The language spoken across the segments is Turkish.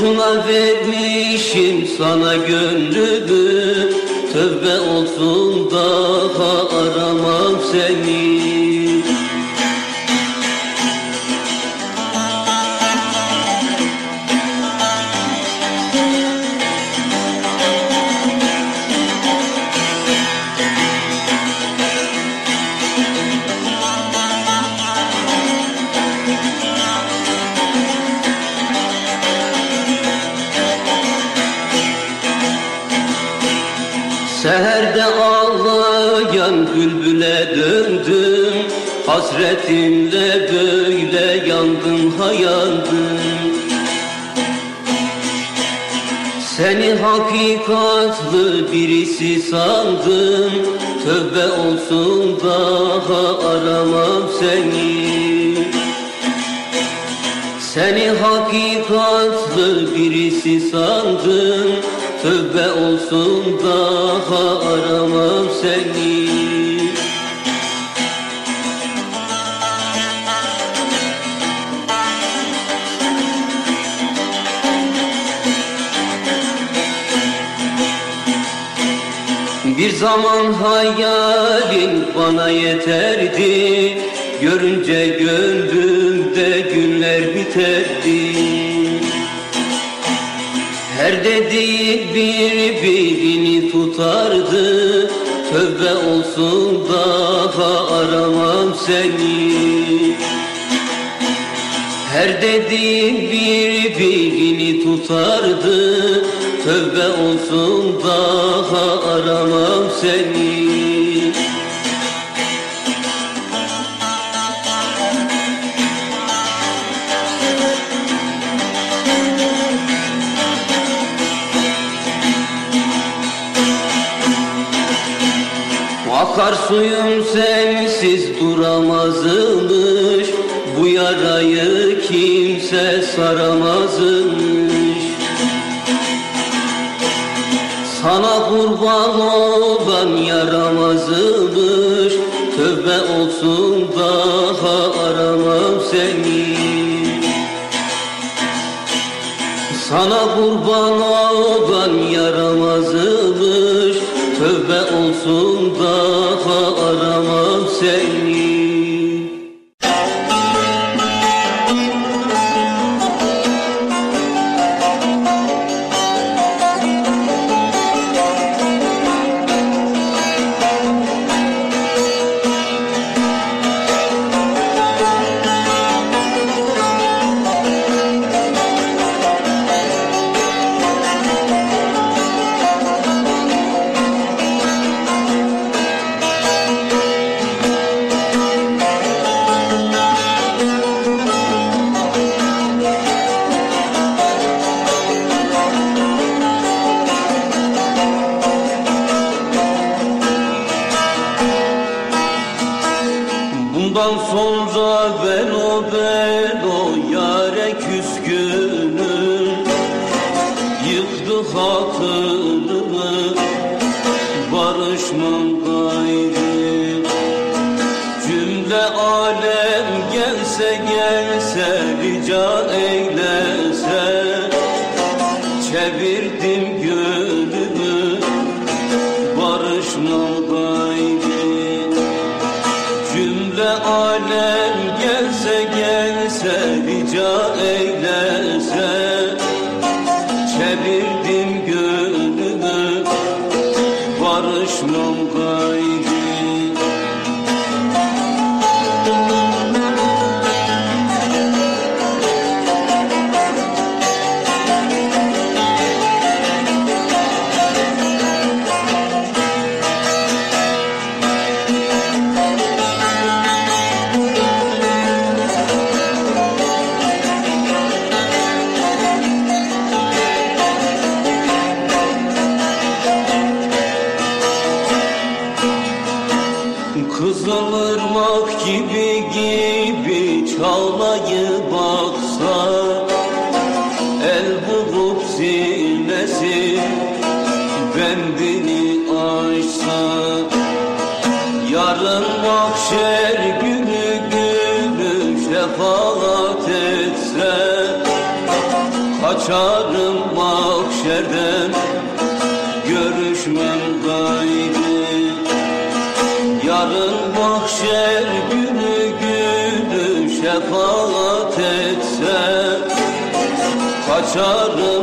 Boşuna vermişim sana gönlümü. Tövbe olsun daha aramam seni Seni hakikatlı birisi sandım. Tövbe olsun daha aramam seni. Seni hakikatlı birisi sandım. Tövbe olsun daha aramam seni zaman hayalin bana yeterdi. Görünce gönlümde günler biterdi. Her dediğin birbirini tutardı. Tövbe olsun daha aramam seni. Her dediğin birbirini tutardı Tövbe olsun daha aramam seni. Akar suyum sensiz duramazmış Bu yarayı kimse saramazmış Sana kurban olan yaramazmış Tövbe olsun daha aramam seni. Sana kurban olan yaramazmış Tövbe olsun daha aramam seni Bundan sonra ben o ben o yare küskünüm. Yıktı hatırımı çalmayı baksa El bulup silmesi Bendini açsa Yarın mahşer günü günü şefaat etse Kaçar Kaçarım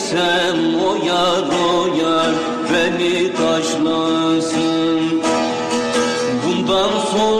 Döner isem o yar o yar beni taşlasın. Bundan sonra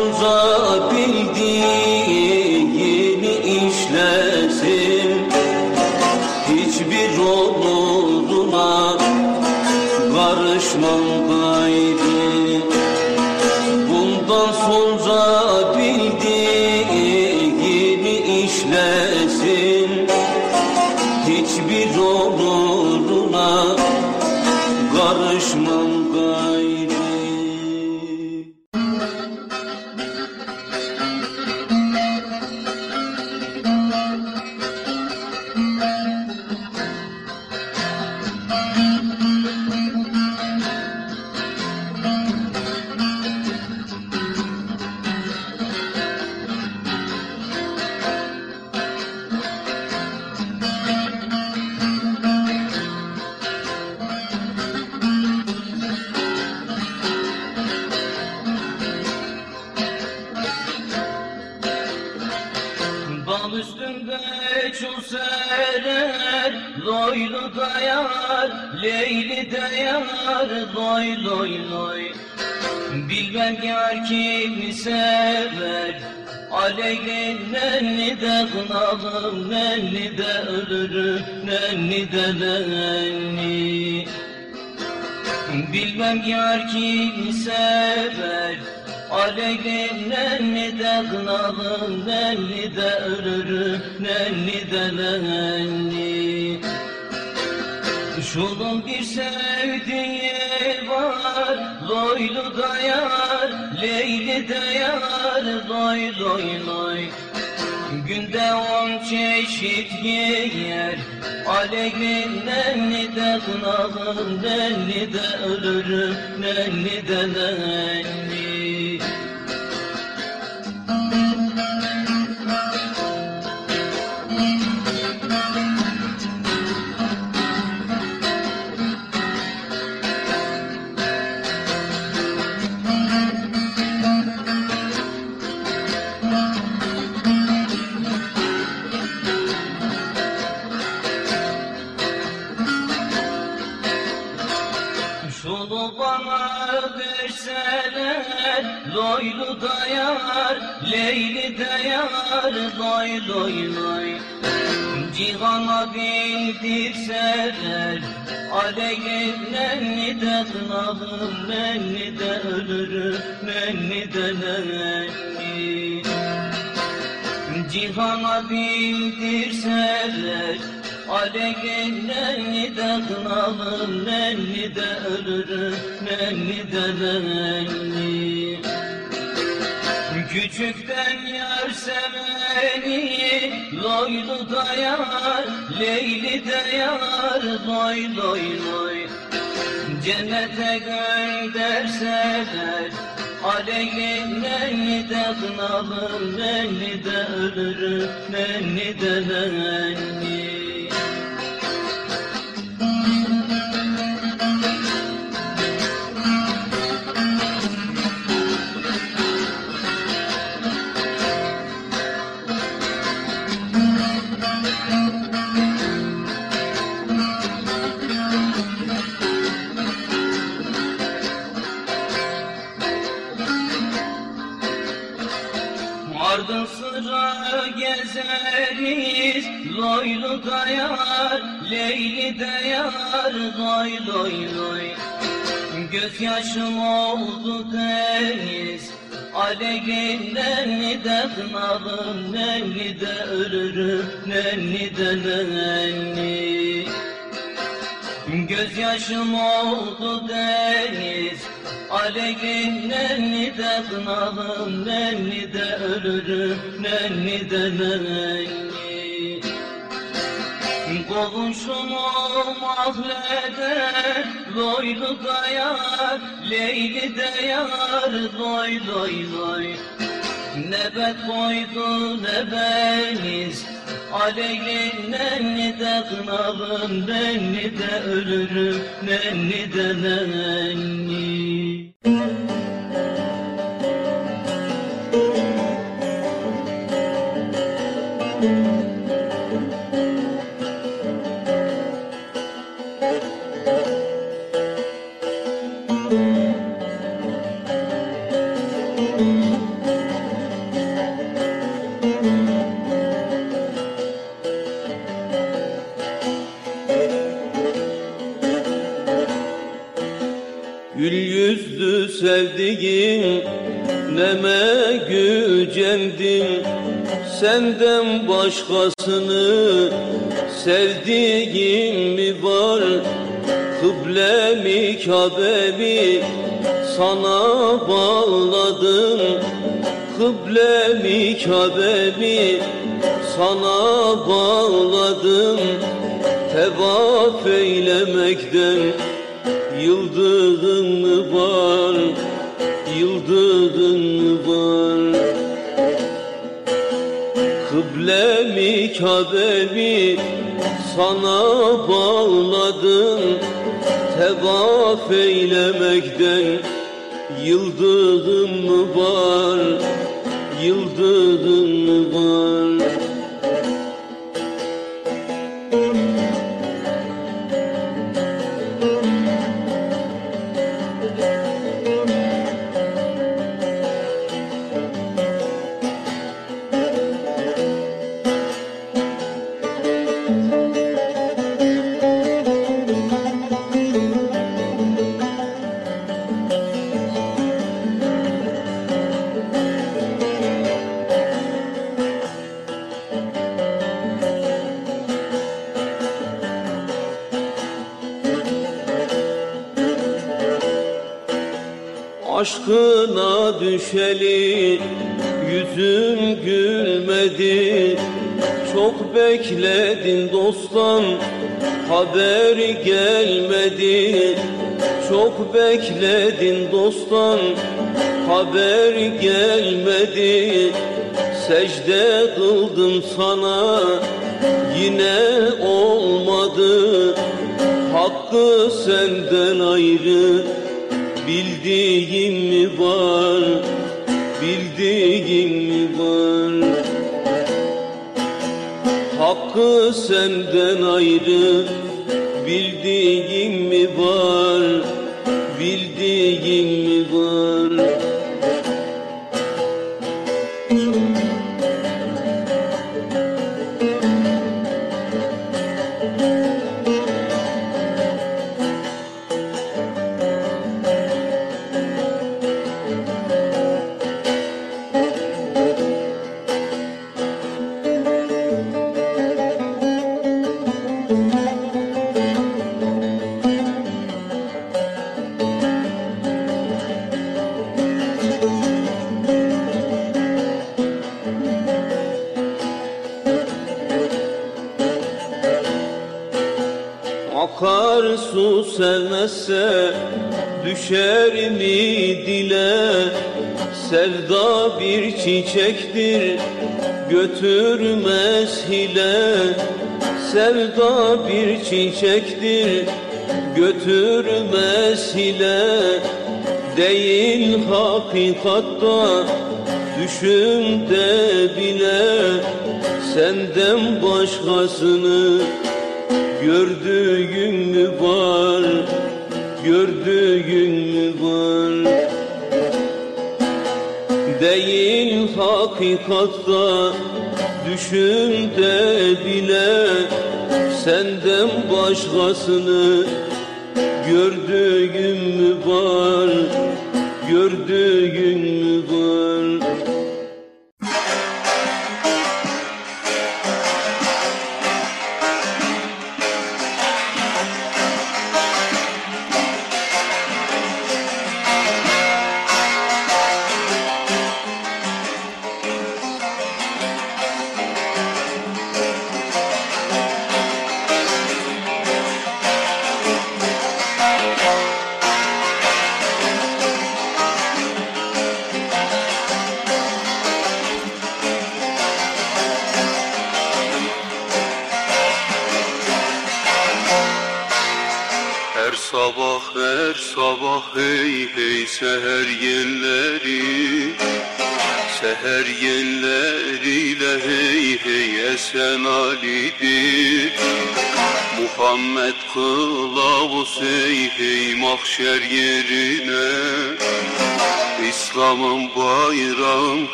Loy loy Bilmem yar kimi sever. Aleyli nenni de kınalım Nenni de ölürüm Nenni de nenni. Bilmem yar kimi sever. Aleylim nenni de kınalım Nenni de ölürüm Nenni de nenni. Şunun bir sevdiği var Loylu da yar Leyli de yar Loy loy loy Günde on çeşit yer Aleyli nenni de kınalım Nenni de ölürüm Nenni de nenni Loylu dayar Leyli dayar Loy loy loy Cihana bildirseler Aleyhim nenni de kınalım Nenni de ölürüm Nenni de nenni. Cihana bildirseler Aleyhim nenni de kınalım Nenni de ölürüm Nenni de nenni Küçükten yar seveni Loylu da yar Leyli de yar Loy loy loy. Cennete gönderseler Aleyhim nenni de kınalım Nenni de ölürüm Nenni de nenni gözleriz Loylu dayar, Leyli dayar Loy loy loy. Gözyaşım oldu deniz Aleyhinden de kınalım Nenni de ölürüm Nenni de nenni. Gözyaşım oldu deniz Aleyhinden de kınalım Nenni de ölürüm Nenni de nenni. Kovuşumum ahlede Loylu dayar Leyli dayar Loy loy loy. Nebet koydu nebeniz Aleyhinden de kınalım Nenni de ölürüm Nenni de nenni Gül yüzlü sevdiğim neme gücendim Senden başkasını sevdiğim mi var? Kıblemi Kabe'mi sana bağladım. Kıblemi Kabe'mi sana bağladım. Tevaf eylemekten Yıldızın mı var, yıldızın mı var? Kıblemi Kabe'mi sana bağladım Tevaf eylemekten. Yıldızın mı var, yıldızın mı var Düşeli yüzüm gülmedi. Çok bekledin dostum haber gelmedi. Çok bekledin dostum haber gelmedi. Secde kıldım sana yine olmadı. Hakkı senden ayrı Bildiğin mi var, Hakkı senden ayrı Bildiğin Sevda bir çiçektir götürmez hile. Sevda bir çiçektir götürmez hile. Değil hakikatta düşümde bile. Senden başkasını Gördüğün mü var, gördüğün Hakikatta Düşümde bile senden başkasını Gördüğüm mü var, gördüğün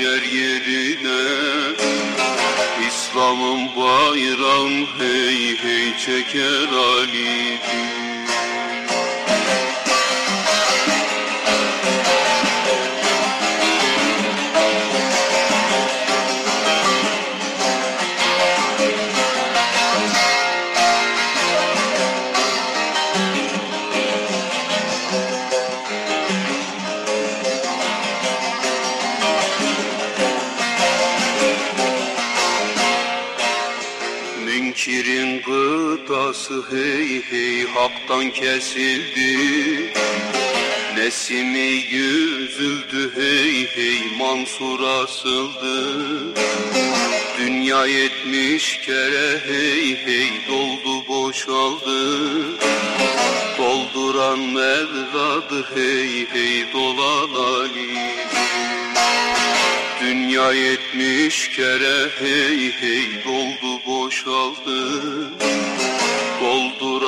hey mahşer haktan kesildi. Nesimi yüzüldü hey hey Mansur asıldı. Dünya yetmiş kere hey hey doldu boşaldı. Dolduran Mevladır hey hey dolan Ali. Dünya yetmiş kere hey hey doldu boşaldı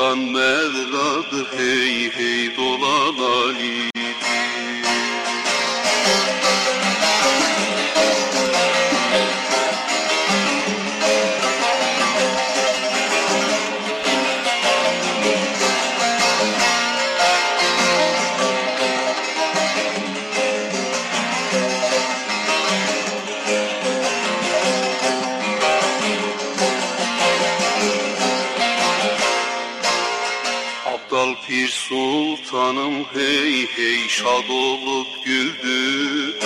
Dolduran Mevladır hey hey dolan Ali Pir Sultanım hey hey şad olup güldü.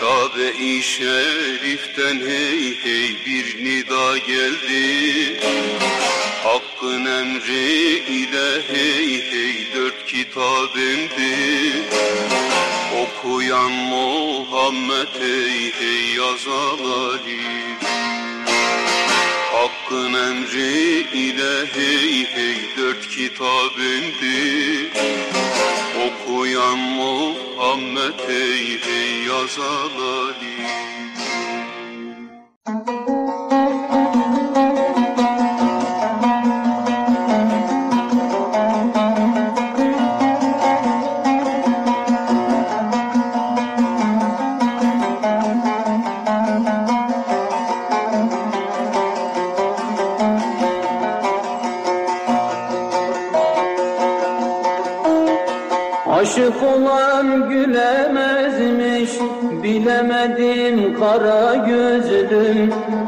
Kabe-i Şerif'ten hey hey bir nida geldi. Hakkın emri ile hey hey dört kitap indi Okuyan Muhammed hey hey yazan Ali Hakkın emri ile hey hey dört kitap indi Okuyan Muhammed hey hey yazan Ali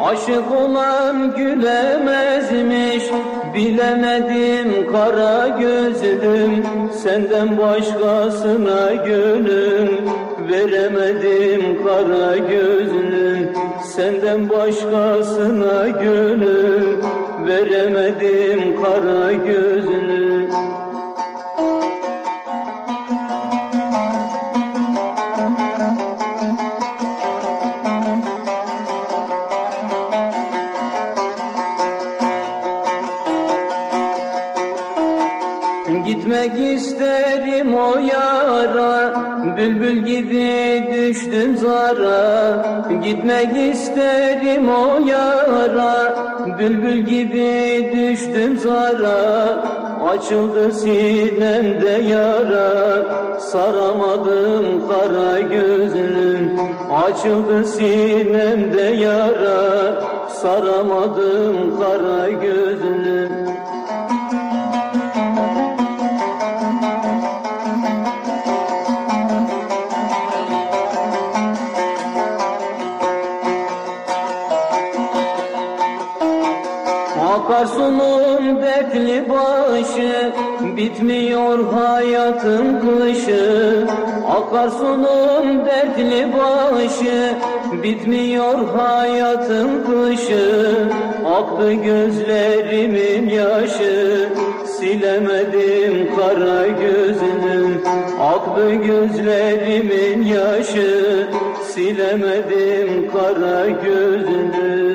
Aşık olan gülemezmiş Bilemedim kara gözlüm. Senden başkasına gönül Veremedim kara gözlüm. Senden başkasına gönül Veremedim kara gözlüm düştüm zara Gitmek isterim o yara. Bülbül gibi düştüm zara. Açıldı sinemde yara. Saramadım kara gözlüm. Açıldı sinemde yara. Saramadım kara gözlüm Bitmiyor hayatın kışı Akarsunun dertli başı Bitmiyor hayatın kışı Aktı gözlerimin yaşı Silemedim kara gözlüm Aktı gözlerimin yaşı Silemedim kara gözlüm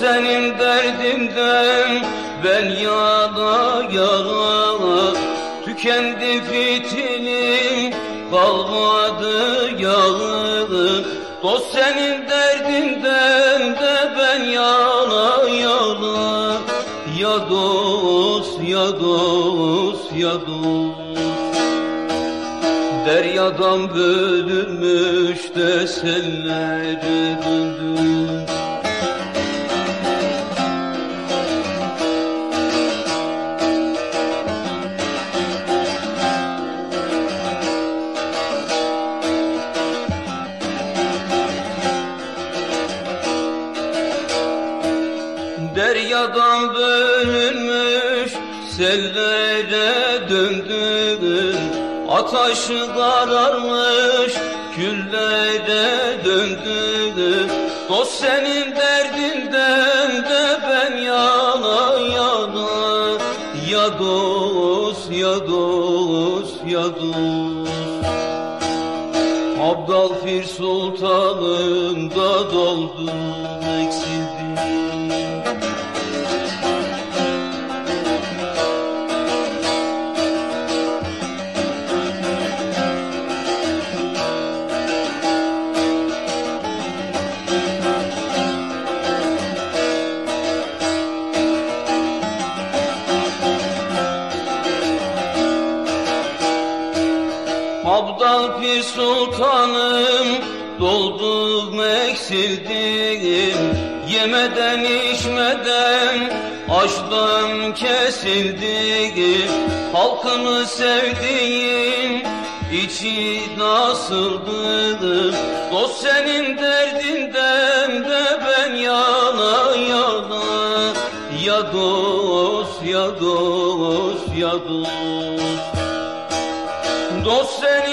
senin derdinden ben yana yana Tükendi fitilim kalmadı yağım Dost senin derdinden de ben yana yana Ya dost ya dost ya dost. Deryadan bölünmüş de sellere döndüm Ataşı kararmış. Küllere döndüm Dost senin derdinden de ben yana yana. Ya dost ya dost ya dost. Abdal Fir Sultanım kesildim Halkını sevdiğim içi nasıldı Dost senin derdinden de ben yana yana. Ya dost ya dost ya dost. Dost senin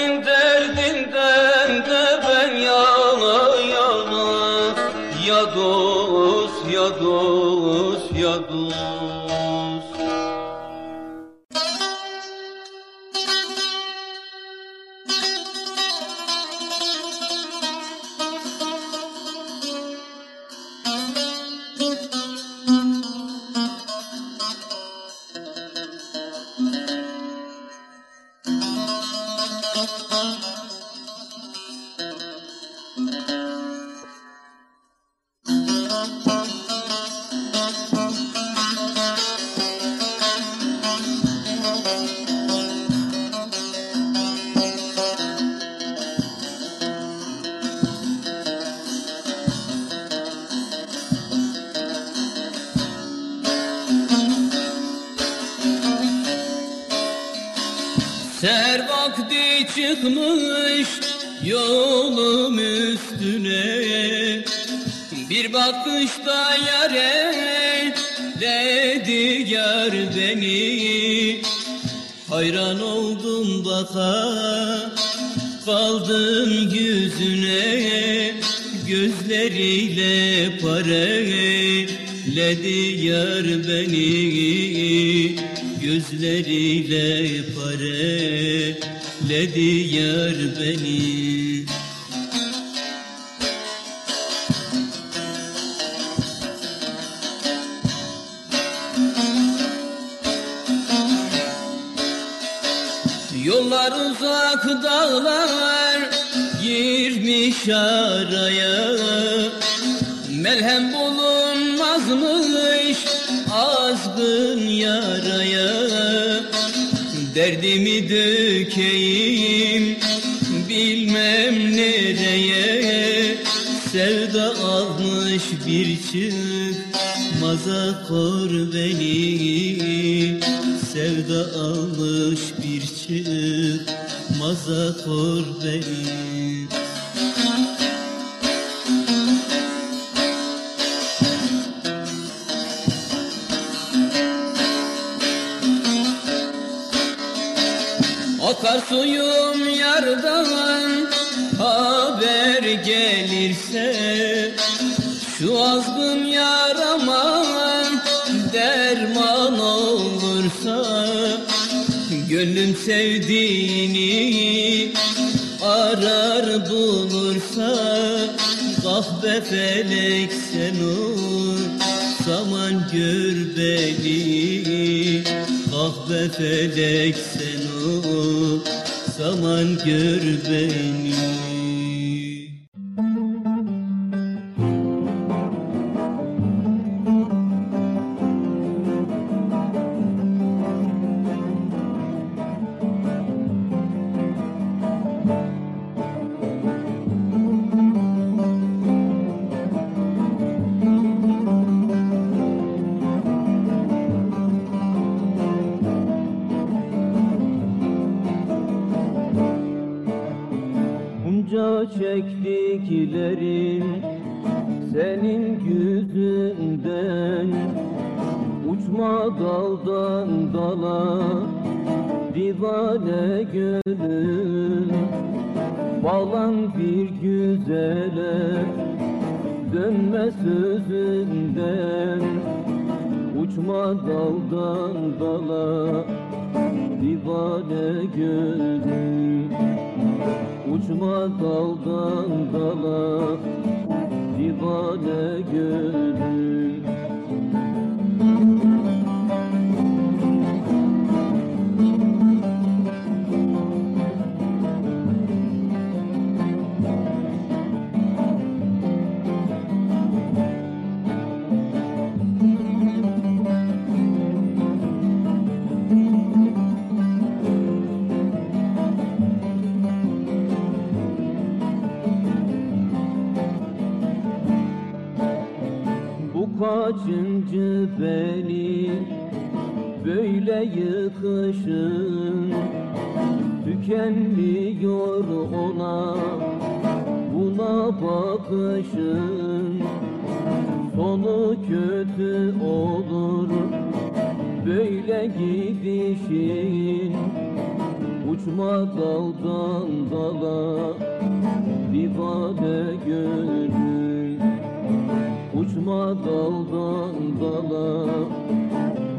yüzüne Gözleriyle pareledi yar beni. Gözleriyle pareledi yar beni girmiş araya Melhem bulunmazmış azgın yaraya. Derdimi dökeyim bilmem nereye. Sevda almış bir çıkmaza kor beni. Sevda almış bir çıkmaza kor beni suyum yardan haber gelirse Şu azgın yarama derman olursa Gönlüm sevdiğini arar bulursa Kahve felek sen ol zaman gör beni Kahve felek sen ol zaman gör beni daldan dala divane gönül Uçma daldan dala divane gönül kaçıncı beni böyle yıkışın Tükenmiyor ona buna bakışın. Sonu kötü olur böyle gidişin. Uçma daldan dala divane gönül Uçma daldan dala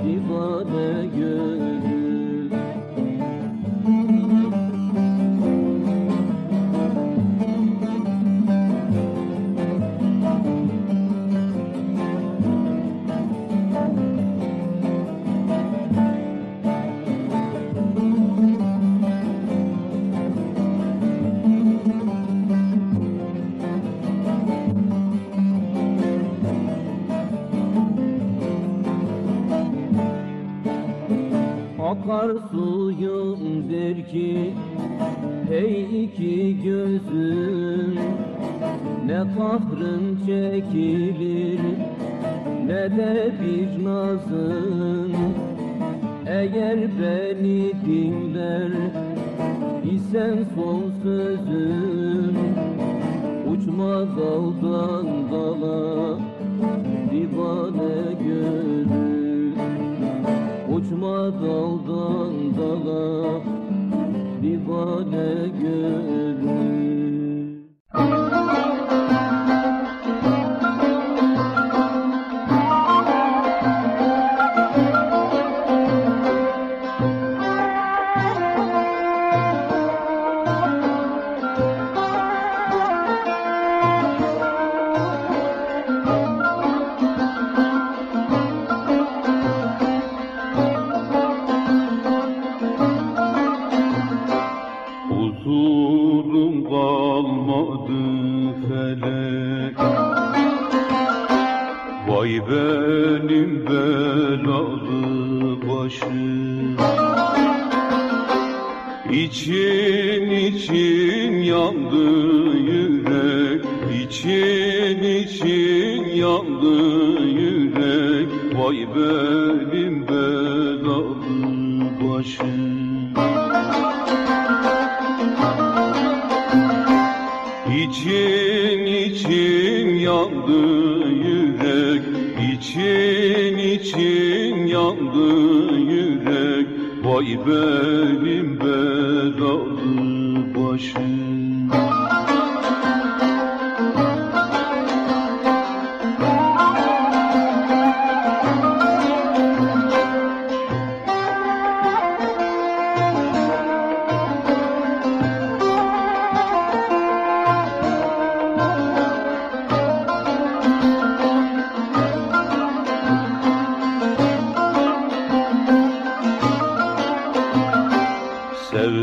divane gönül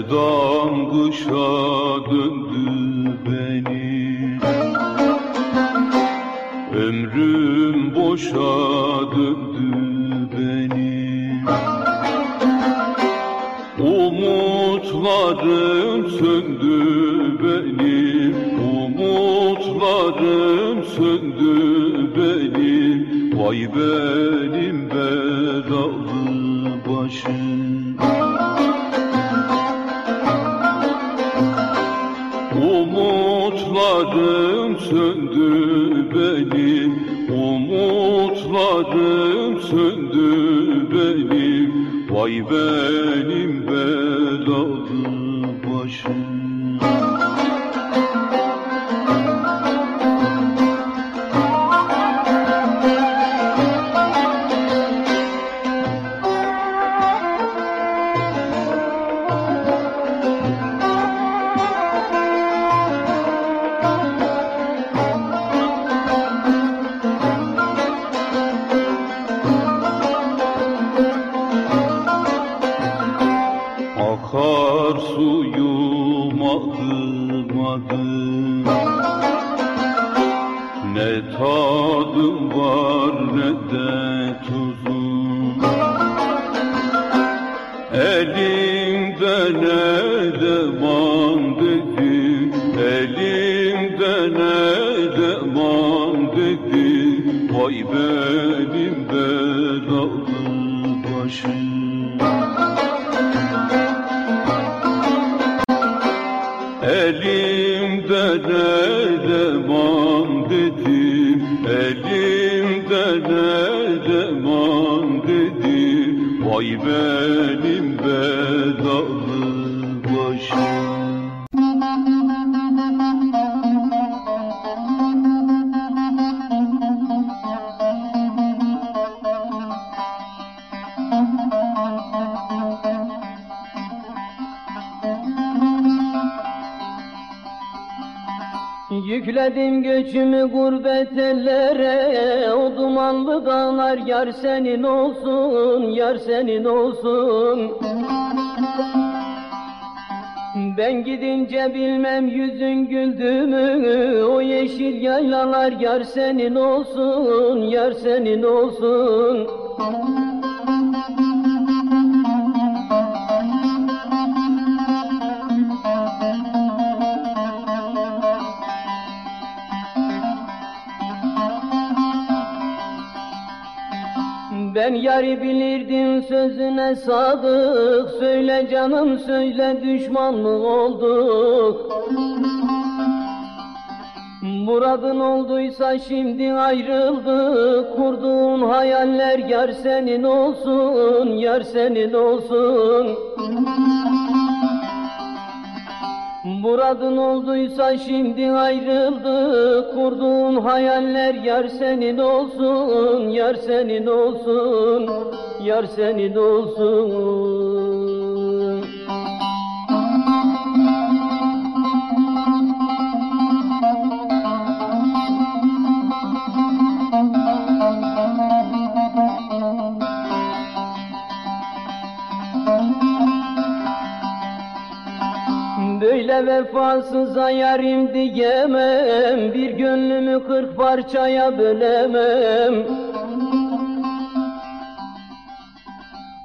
Sevdam kuşa döndü beni. Ömrüm boşa döndü benim Umutlarım söndü benim Umutlarım söndü benim Vay benim Umutlarım söndü benim Umutlarım söndü benim. Vay benim benim belalı başım. Yükledim göçümü gurbet ellere O dumanlı dağlar yar senin olsun senin olsun. Ben gidince bilmem yüzün güldü mü? O yeşil yaylalar yar senin olsun Yar senin olsun Ben yarı bilirdim sözüne sadık. Söyle canım söyle düşman mı olduk? Muradın olduysa şimdi ayrıldık. Kurduğun hayaller yar senin olsun Yar senin olsun Muradın olduysa şimdi ayrıldık Kurduğun hayaller yar senin olsun Yar senin olsun Yar senin olsun vefasıza yarim diyemem. Bir gönlümü kırk parçaya bölemem.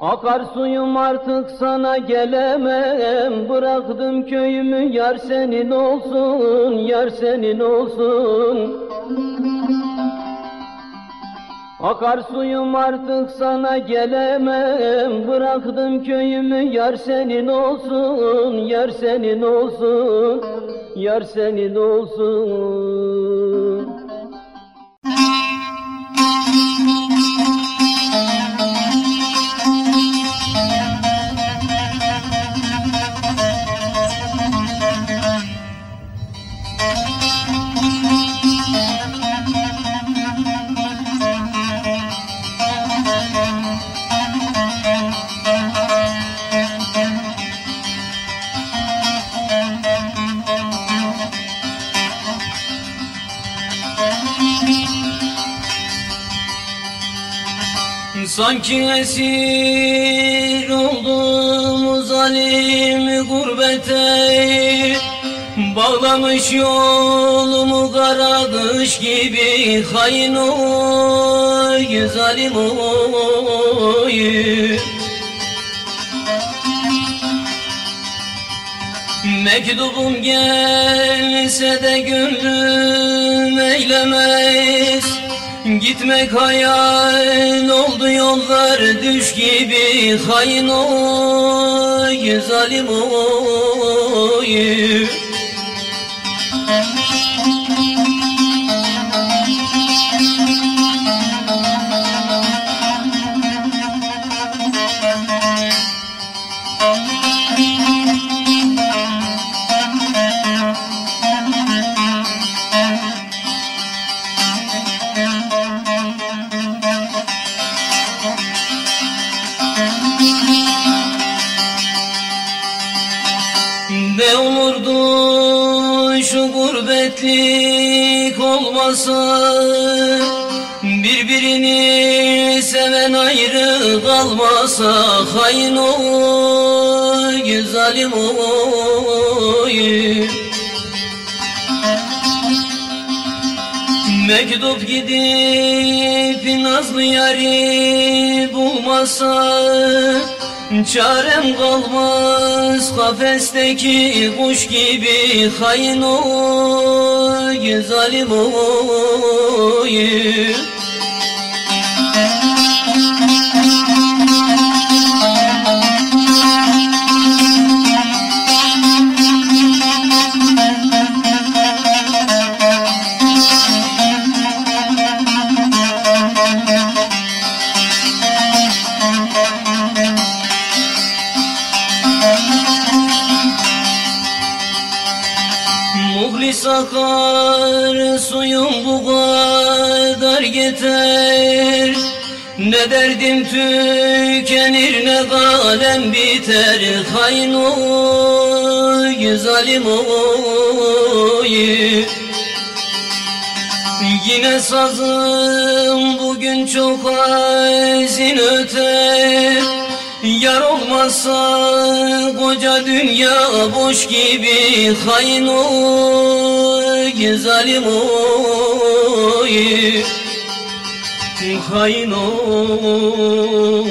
Akar suyum artık sana gelemem. Bıraktım köyümü yar senin olsun Yar senin olsun Akar suyum artık sana gelemem. Bıraktım köyümü yar senin olsun Yar senin olsun Yar senin olsun Sanki esir oldum zalim gurbete. Bağlamış yolumu kara gibi hain oy zalim oy. Mektubum gelse de gönlüm eylemez Gitmek hayal oldu yollar düş gibi hain oy zalim oy kalmasa Hain oy, zalim oy. Mektup gidip nazlı yari bulmasa Çarem kalmaz kafesteki kuş gibi Hain oy, zalim oy akar suyum bu kadar yeter. Ne derdim tükenir ne kalem biter. Hain oy zalim oy. Yine sazım bugün çok hazin öter Yar olmazsa koca dünya boş gibi Hain oy zalim oy. Hain oy